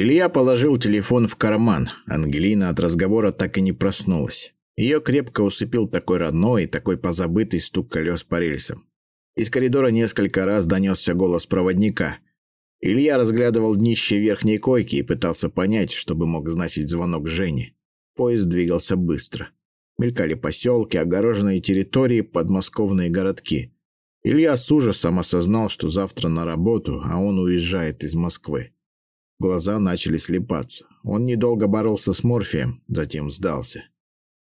Илья положил телефон в карман. Ангелина от разговора так и не проснулась. Ее крепко усыпил такой родной и такой позабытый стук колес по рельсам. Из коридора несколько раз донесся голос проводника. Илья разглядывал днище верхней койки и пытался понять, чтобы мог значить звонок Жени. Поезд двигался быстро. Мелькали поселки, огороженные территории, подмосковные городки. Илья с ужасом осознал, что завтра на работу, а он уезжает из Москвы. Глаза начали слепаться. Он недолго боролся с морфием, затем сдался.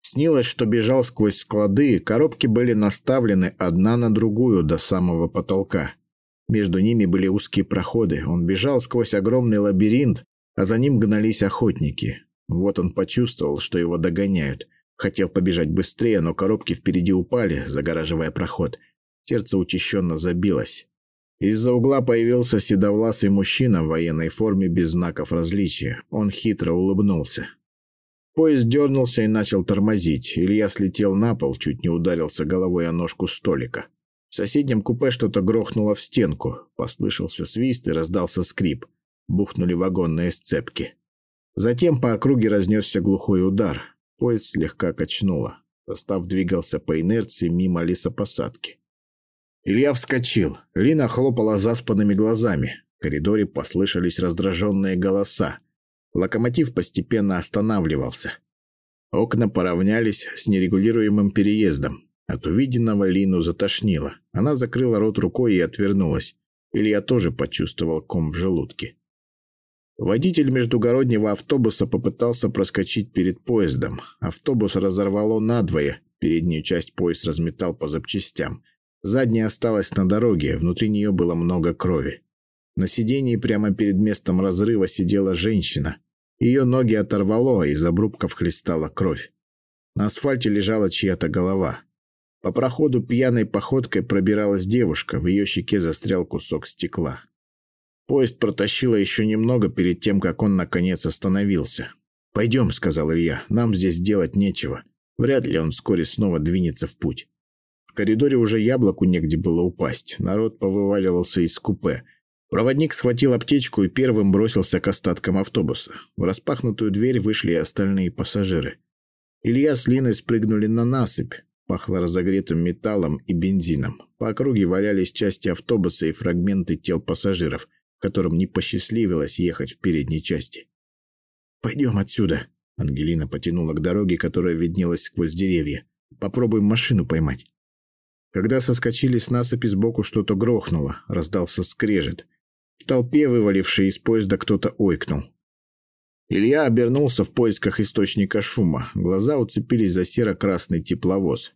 Снилось, что бежал сквозь склады, коробки были наставлены одна на другую до самого потолка. Между ними были узкие проходы. Он бежал сквозь огромный лабиринт, а за ним гнались охотники. Вот он почувствовал, что его догоняют. Хотел побежать быстрее, но коробки впереди упали, загораживая проход. Сердце учащенно забилось. Из-за угла появился седовласый мужчина в военной форме без знаков различия. Он хитро улыбнулся. Поезд дернулся и начал тормозить. Илья слетел на пол, чуть не ударился головой о ножку столика. В соседнем купе что-то грохнуло в стенку. Послышался свист и раздался скрип. Бухнули вагонные сцепки. Затем по округе разнесся глухой удар. Поезд слегка качнуло. Состав двигался по инерции мимо лесопосадки. Илья вскочил. Лина хлопала заспанными глазами. В коридоре послышались раздраженные голоса. Локомотив постепенно останавливался. Окна поравнялись с нерегулируемым переездом. От увиденного Лину затошнило. Она закрыла рот рукой и отвернулась. Илья тоже почувствовал ком в желудке. Водитель междугороднего автобуса попытался проскочить перед поездом. Автобус разорвало надвое, переднюю часть поезд разметал по запчастям. Задняя осталась на дороге, внутри нее было много крови. На сидении прямо перед местом разрыва сидела женщина. Ее ноги оторвало, а из обрубков хлестала кровь. На асфальте лежала чья-то голова. По проходу пьяной походкой пробиралась девушка, в ее щеке застрял кусок стекла. Поезд протащило еще немного перед тем, как он наконец остановился. «Пойдем», — сказал Илья, — «нам здесь делать нечего. Вряд ли он вскоре снова двинется в путь». В коридоре уже яблоку негде было упасть. Народ повываливался из купе. Проводник схватил аптечку и первым бросился к остаткам автобуса. В распахнутую дверь вышли остальные пассажиры. Илья с Линой спрыгнули на насыпь. Пахло разогретым металлом и бензином. По округе валялись части автобуса и фрагменты тел пассажиров, которым не посчастливилось ехать в передней части. «Пойдем отсюда», — Ангелина потянула к дороге, которая виднелась сквозь деревья. «Попробуем машину поймать». Когда соскочили с насыпи сбоку, что-то грохнуло, раздался скрежет. В толпе, вывалившей из поезда, кто-то ойкнул. Илья обернулся в поисках источника шума. Глаза уцепились за серо-красный тепловоз.